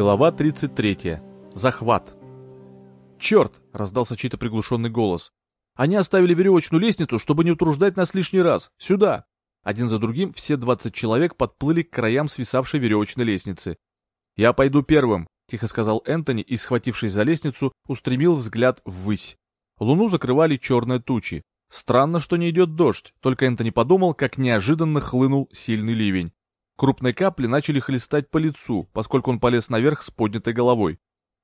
Глава 33. Захват. «Черт!» — раздался чей-то приглушенный голос. «Они оставили веревочную лестницу, чтобы не утруждать нас лишний раз. Сюда!» Один за другим все 20 человек подплыли к краям свисавшей веревочной лестницы. «Я пойду первым», — тихо сказал Энтони и, схватившись за лестницу, устремил взгляд ввысь. Луну закрывали черные тучи. Странно, что не идет дождь, только Энтони подумал, как неожиданно хлынул сильный ливень. Крупные капли начали хлестать по лицу, поскольку он полез наверх с поднятой головой.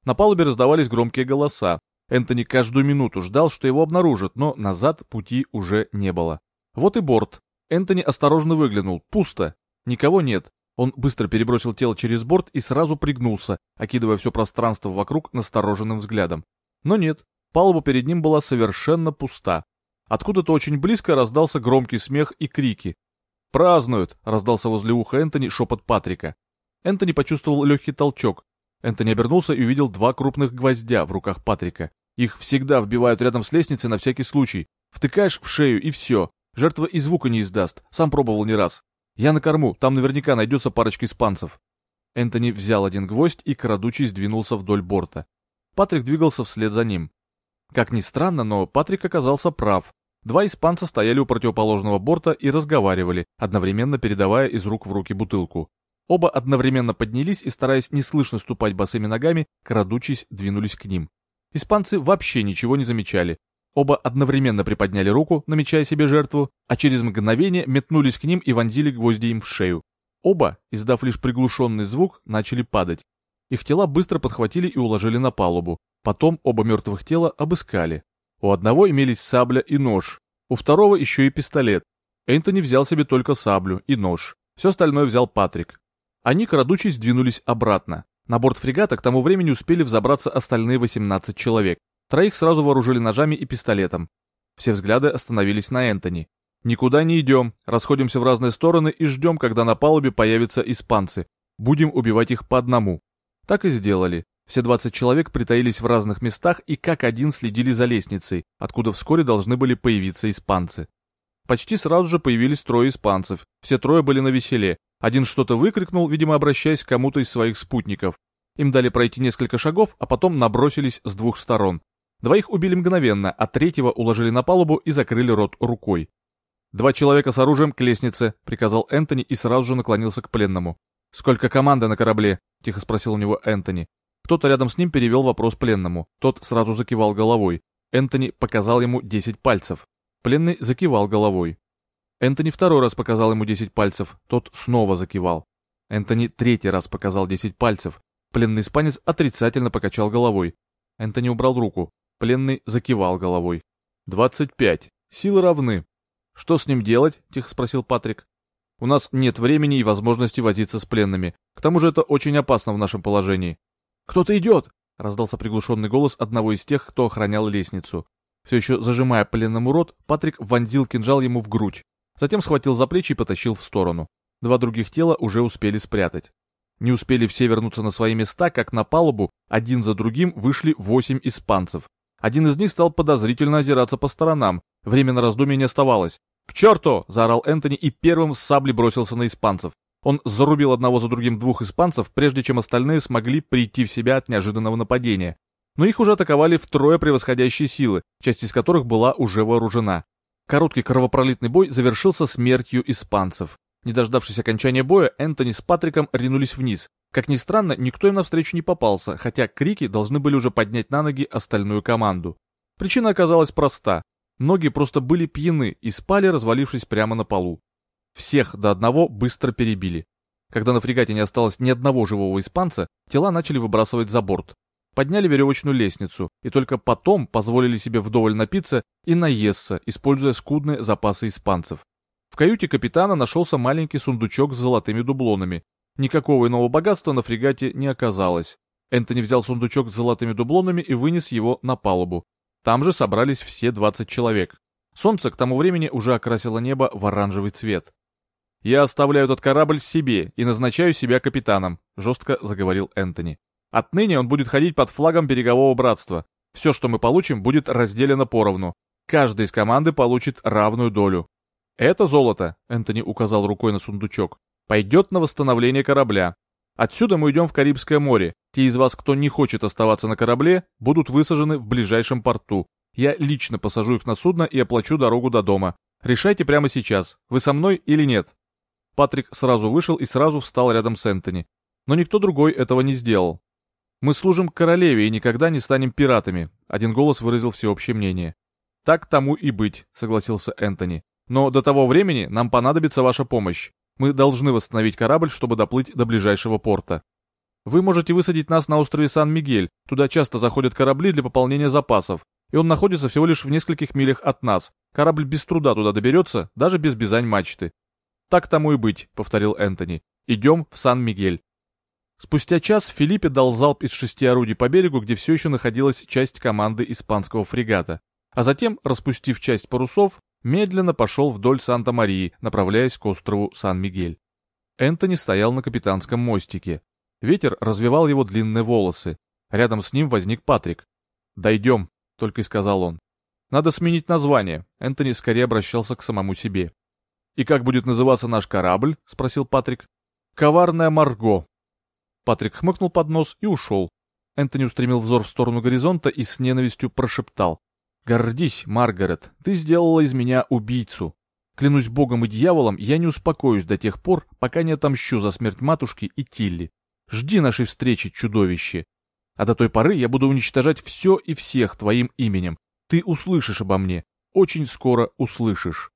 На палубе раздавались громкие голоса. Энтони каждую минуту ждал, что его обнаружат, но назад пути уже не было. Вот и борт. Энтони осторожно выглянул. Пусто. Никого нет. Он быстро перебросил тело через борт и сразу пригнулся, окидывая все пространство вокруг настороженным взглядом. Но нет, палуба перед ним была совершенно пуста. Откуда-то очень близко раздался громкий смех и крики. «Празднуют!» — раздался возле уха Энтони шепот Патрика. Энтони почувствовал легкий толчок. Энтони обернулся и увидел два крупных гвоздя в руках Патрика. Их всегда вбивают рядом с лестницей на всякий случай. Втыкаешь в шею и все. Жертва и звука не издаст. Сам пробовал не раз. Я на корму, там наверняка найдется парочка испанцев. Энтони взял один гвоздь и, крадучись, двинулся вдоль борта. Патрик двигался вслед за ним. Как ни странно, но Патрик оказался прав. Два испанца стояли у противоположного борта и разговаривали, одновременно передавая из рук в руки бутылку. Оба одновременно поднялись и, стараясь неслышно ступать босыми ногами, крадучись, двинулись к ним. Испанцы вообще ничего не замечали. Оба одновременно приподняли руку, намечая себе жертву, а через мгновение метнулись к ним и вонзили гвозди им в шею. Оба, издав лишь приглушенный звук, начали падать. Их тела быстро подхватили и уложили на палубу. Потом оба мертвых тела обыскали. У одного имелись сабля и нож, у второго еще и пистолет. Энтони взял себе только саблю и нож. Все остальное взял Патрик. Они, крадучись, двинулись обратно. На борт фрегата к тому времени успели взобраться остальные 18 человек. Троих сразу вооружили ножами и пистолетом. Все взгляды остановились на Энтони. «Никуда не идем, расходимся в разные стороны и ждем, когда на палубе появятся испанцы. Будем убивать их по одному». Так и сделали. Все 20 человек притаились в разных местах и как один следили за лестницей, откуда вскоре должны были появиться испанцы. Почти сразу же появились трое испанцев. Все трое были на веселе. Один что-то выкрикнул, видимо, обращаясь к кому-то из своих спутников. Им дали пройти несколько шагов, а потом набросились с двух сторон. Двоих убили мгновенно, а третьего уложили на палубу и закрыли рот рукой. «Два человека с оружием к лестнице», — приказал Энтони и сразу же наклонился к пленному. «Сколько команды на корабле?» — тихо спросил у него Энтони. Кто-то рядом с ним перевел вопрос пленному. Тот сразу закивал головой. Энтони показал ему 10 пальцев. Пленный закивал головой. Энтони второй раз показал ему 10 пальцев. Тот снова закивал. Энтони третий раз показал 10 пальцев. Пленный испанец отрицательно покачал головой. Энтони убрал руку. Пленный закивал головой. «Двадцать пять. Силы равны». «Что с ним делать?» — тихо спросил Патрик. «У нас нет времени и возможности возиться с пленными. К тому же это очень опасно в нашем положении. «Кто-то идет!» — раздался приглушенный голос одного из тех, кто охранял лестницу. Все еще зажимая пленному рот, Патрик вонзил кинжал ему в грудь. Затем схватил за плечи и потащил в сторону. Два других тела уже успели спрятать. Не успели все вернуться на свои места, как на палубу один за другим вышли восемь испанцев. Один из них стал подозрительно озираться по сторонам. Время на раздумье не оставалось. «К черту!» — заорал Энтони и первым с сабли бросился на испанцев. Он зарубил одного за другим двух испанцев, прежде чем остальные смогли прийти в себя от неожиданного нападения. Но их уже атаковали втрое превосходящие силы, часть из которых была уже вооружена. Короткий кровопролитный бой завершился смертью испанцев. Не дождавшись окончания боя, Энтони с Патриком ринулись вниз. Как ни странно, никто им навстречу не попался, хотя крики должны были уже поднять на ноги остальную команду. Причина оказалась проста. Многие просто были пьяны и спали, развалившись прямо на полу. Всех до одного быстро перебили. Когда на фрегате не осталось ни одного живого испанца, тела начали выбрасывать за борт. Подняли веревочную лестницу и только потом позволили себе вдоволь напиться и наесться, используя скудные запасы испанцев. В каюте капитана нашелся маленький сундучок с золотыми дублонами. Никакого иного богатства на фрегате не оказалось. Энтони взял сундучок с золотыми дублонами и вынес его на палубу. Там же собрались все 20 человек. Солнце к тому времени уже окрасило небо в оранжевый цвет. «Я оставляю этот корабль себе и назначаю себя капитаном», — жестко заговорил Энтони. «Отныне он будет ходить под флагом берегового братства. Все, что мы получим, будет разделено поровну. Каждый из команды получит равную долю. Это золото, Энтони указал рукой на сундучок, пойдет на восстановление корабля. Отсюда мы идем в Карибское море. Те из вас, кто не хочет оставаться на корабле, будут высажены в ближайшем порту. Я лично посажу их на судно и оплачу дорогу до дома. Решайте прямо сейчас, вы со мной или нет. Патрик сразу вышел и сразу встал рядом с Энтони. Но никто другой этого не сделал. «Мы служим королеве и никогда не станем пиратами», — один голос выразил всеобщее мнение. «Так тому и быть», — согласился Энтони. «Но до того времени нам понадобится ваша помощь. Мы должны восстановить корабль, чтобы доплыть до ближайшего порта. Вы можете высадить нас на острове Сан-Мигель, туда часто заходят корабли для пополнения запасов, и он находится всего лишь в нескольких милях от нас. Корабль без труда туда доберется, даже без бизань мачты. Так тому и быть, повторил Энтони. Идем в Сан-Мигель. Спустя час Филиппе дал залп из шести орудий по берегу, где все еще находилась часть команды испанского фрегата, а затем, распустив часть парусов, медленно пошел вдоль Санта-Марии, направляясь к острову Сан-Мигель. Энтони стоял на капитанском мостике. Ветер развивал его длинные волосы. Рядом с ним возник Патрик. «Дойдем», — только и сказал он. «Надо сменить название», — Энтони скорее обращался к самому себе. «И как будет называться наш корабль?» — спросил Патрик. «Коварная Марго». Патрик хмыкнул под нос и ушел. Энтони устремил взор в сторону горизонта и с ненавистью прошептал. «Гордись, Маргарет, ты сделала из меня убийцу. Клянусь богом и дьяволом, я не успокоюсь до тех пор, пока не отомщу за смерть матушки и Тилли. Жди нашей встречи, чудовище. А до той поры я буду уничтожать все и всех твоим именем. Ты услышишь обо мне. Очень скоро услышишь».